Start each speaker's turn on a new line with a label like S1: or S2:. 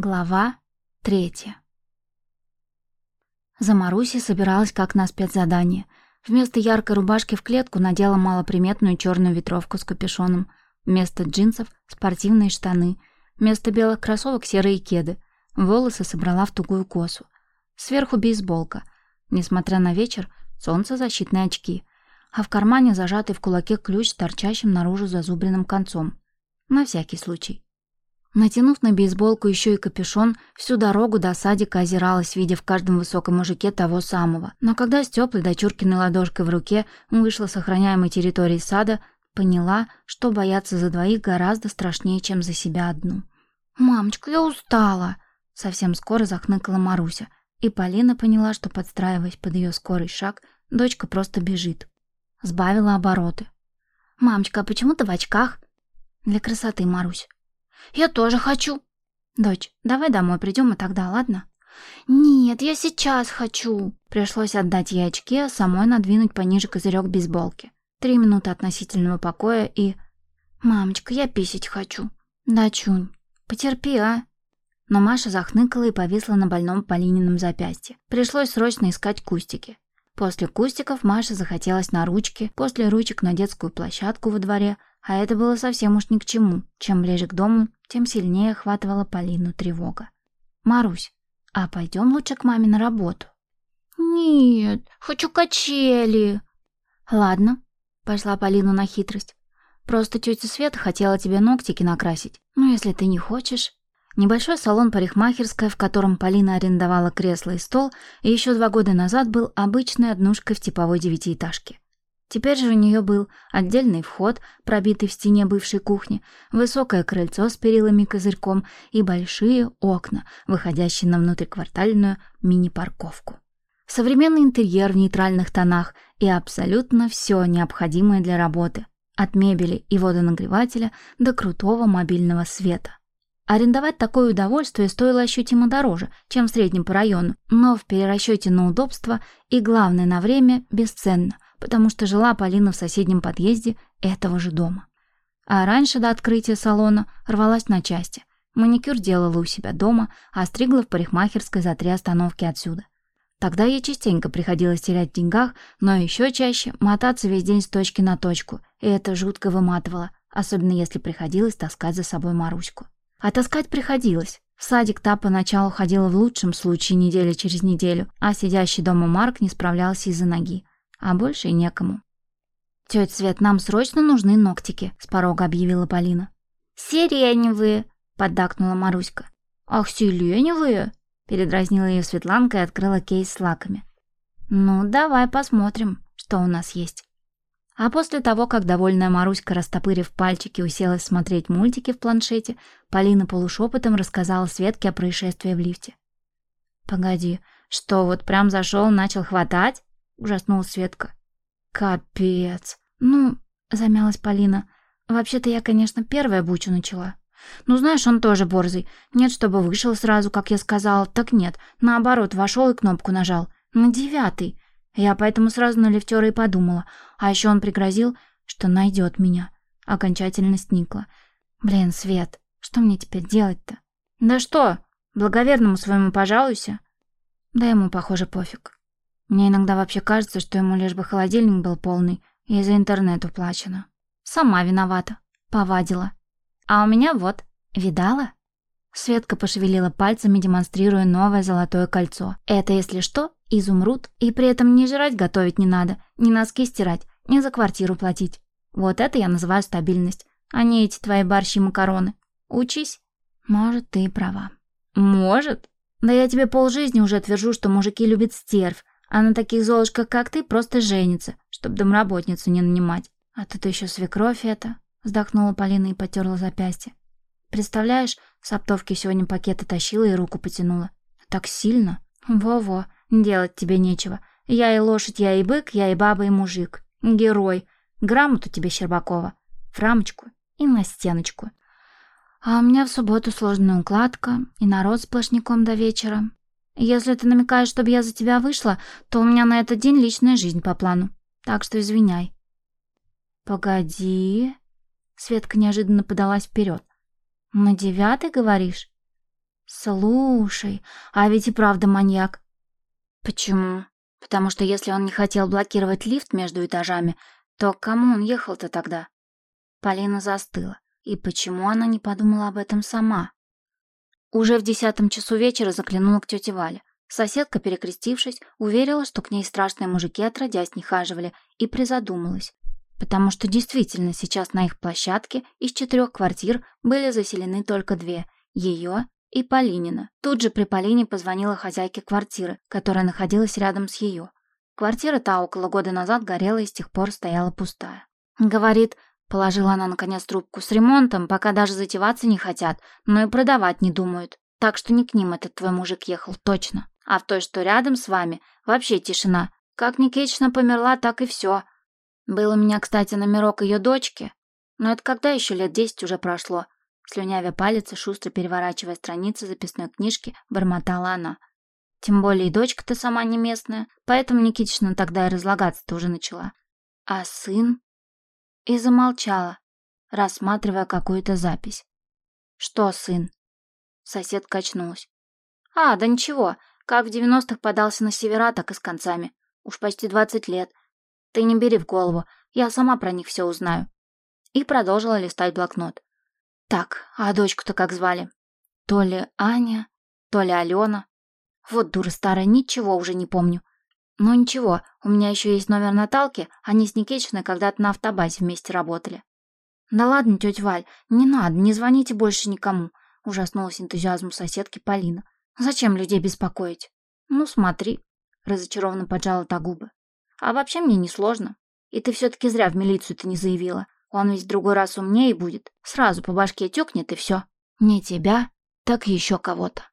S1: Глава третья. За Марусей собиралась как на спецзадание. Вместо яркой рубашки в клетку надела малоприметную черную ветровку с капюшоном. Вместо джинсов — спортивные штаны. Вместо белых кроссовок — серые кеды. Волосы собрала в тугую косу. Сверху бейсболка. Несмотря на вечер, солнцезащитные очки. А в кармане зажатый в кулаке ключ с торчащим наружу зазубренным концом. На всякий случай. Натянув на бейсболку еще и капюшон, всю дорогу до садика озиралась, видя в каждом высоком мужике того самого. Но когда с теплой дочуркиной ладошкой в руке вышла с охраняемой территории сада, поняла, что бояться за двоих гораздо страшнее, чем за себя одну. «Мамочка, я устала!» Совсем скоро захныкала Маруся, и Полина поняла, что, подстраиваясь под ее скорый шаг, дочка просто бежит. Сбавила обороты. «Мамочка, а почему ты в очках?» «Для красоты, Марусь». «Я тоже хочу». «Дочь, давай домой придем и тогда, ладно?» «Нет, я сейчас хочу». Пришлось отдать ей очки, а самой надвинуть пониже козырек бейсболки. Три минуты относительного покоя и... «Мамочка, я писать хочу». «Да, Чунь, потерпи, а?» Но Маша захныкала и повисла на больном Полинином запястье. Пришлось срочно искать кустики. После кустиков Маше захотелось на ручки, после ручек на детскую площадку во дворе, а это было совсем уж ни к чему. Чем ближе к дому, тем сильнее охватывала Полину тревога. «Марусь, а пойдем лучше к маме на работу?»
S2: «Нет, хочу качели».
S1: «Ладно», — пошла Полина на хитрость. «Просто тетя Света хотела тебе ногтики накрасить. Ну, если ты не хочешь...» Небольшой салон парикмахерская, в котором Полина арендовала кресло и стол, и еще два года назад был обычной однушкой в типовой девятиэтажке. Теперь же у нее был отдельный вход, пробитый в стене бывшей кухни, высокое крыльцо с перилами козырьком и большие окна, выходящие на внутриквартальную мини-парковку. Современный интерьер в нейтральных тонах и абсолютно все необходимое для работы, от мебели и водонагревателя до крутого мобильного света. Арендовать такое удовольствие стоило ощутимо дороже, чем в среднем по району, но в перерасчете на удобство и, главное, на время бесценно – потому что жила Полина в соседнем подъезде этого же дома. А раньше до открытия салона рвалась на части. Маникюр делала у себя дома, а стригла в парикмахерской за три остановки отсюда. Тогда ей частенько приходилось терять в деньгах, но еще чаще мотаться весь день с точки на точку, и это жутко выматывало, особенно если приходилось таскать за собой Маруську. А таскать приходилось. В садик та поначалу ходила в лучшем случае недели через неделю, а сидящий дома Марк не справлялся из-за ноги а больше и некому. «Тётя Свет, нам срочно нужны ногтики», — с порога объявила Полина.
S2: «Сиреневые», —
S1: поддакнула Маруська.
S2: «Ах, сиреневые?» — передразнила её Светланка и открыла кейс с лаками.
S1: «Ну, давай посмотрим, что у нас есть». А после того, как довольная Маруська, растопырив пальчики, уселась смотреть мультики в планшете, Полина полушепотом рассказала Светке о происшествии в лифте. «Погоди, что, вот прям зашел, начал хватать?» Ужаснулась Светка. «Капец! Ну, — замялась Полина, — вообще-то я, конечно, первая бучу начала. Ну, знаешь, он тоже борзый. Нет, чтобы вышел сразу, как я сказала, так нет. Наоборот, вошел и кнопку нажал. На девятый. Я поэтому сразу на лифтера и подумала. А еще он пригрозил, что найдет меня. Окончательно сникла. Блин, Свет, что мне теперь делать-то?
S2: Да что, благоверному своему пожалуйся.
S1: Да ему, похоже, пофиг. Мне иногда вообще кажется, что ему лишь бы холодильник был полный и за интернет уплачено. Сама виновата. Повадила. А у меня вот, видала? Светка пошевелила пальцами, демонстрируя новое золотое кольцо. Это, если что, изумруд, и при этом не жрать готовить не надо, ни носки стирать, ни за квартиру платить. Вот это я называю стабильность, а не эти твои борщи макароны. Учись. Может, ты и права.
S2: Может?
S1: Да я тебе полжизни уже твержу, что мужики любят стерв, а на таких золушках, как ты, просто женится, чтобы домработницу не нанимать. А тут еще свекровь это, вздохнула Полина и потерла запястье. Представляешь, с оптовки сегодня пакеты тащила и руку потянула. Так сильно. Во-во, делать тебе нечего. Я и лошадь, я и бык, я и баба, и мужик. Герой. Грамоту тебе, Щербакова. В рамочку и на стеночку. А у меня в субботу сложная укладка и народ сплошняком до вечера. Если ты намекаешь, чтобы я за тебя вышла, то у меня на этот день личная жизнь по плану. Так что извиняй». «Погоди...» Светка неожиданно подалась вперед. «На девятый, говоришь?» Слушай, а ведь и правда маньяк.
S2: Почему? Потому что если он не хотел блокировать лифт между этажами, то к кому он ехал-то тогда? Полина застыла. И почему она не подумала об этом сама? Уже в десятом часу вечера заглянула к тете Вале. Соседка, перекрестившись, уверила, что к ней страшные мужики отродясь не хаживали, и призадумалась. Потому что действительно сейчас на их площадке из четырех квартир были заселены только две – ее и Полинина. Тут же при Полине позвонила хозяйке квартиры, которая находилась рядом с ее. Квартира та около года назад горела и с тех пор стояла пустая. Говорит, положила она наконец трубку с ремонтом, пока даже затеваться не хотят, но и продавать не думают. Так что не к ним этот твой мужик ехал, точно. А в той, что рядом с вами, вообще тишина. Как Никитична померла, так и все. Был у меня, кстати, номерок ее дочки. Но это когда еще лет десять уже прошло. Слюнявя палец и шустро переворачивая страницы записной книжки, бормотала она. Тем более и дочка-то сама не местная, поэтому Никитична тогда и разлагаться-то уже начала. А сын? И замолчала, рассматривая какую-то запись. Что сын? Сосед качнулась. А, да ничего, как в девяностых подался на севера, так и с концами. Уж почти двадцать лет. Ты не бери в голову, я сама про них все узнаю. И продолжила листать блокнот. Так, а дочку-то как звали? То ли Аня, то ли Алена. Вот дура старая, ничего уже не помню. Но ничего, у меня еще есть номер Наталки, они с Никитичной когда-то на автобазе вместе работали. Да ладно, тетя Валь, не надо, не звоните больше никому, ужаснулась энтузиазму соседки Полина. Зачем людей беспокоить? Ну, смотри, разочарованно поджала та губы. А вообще мне не сложно. И ты все-таки зря в милицию-то не заявила. Он ведь в другой раз умнее будет. Сразу по башке тюкнет и все. Не тебя, так еще кого-то.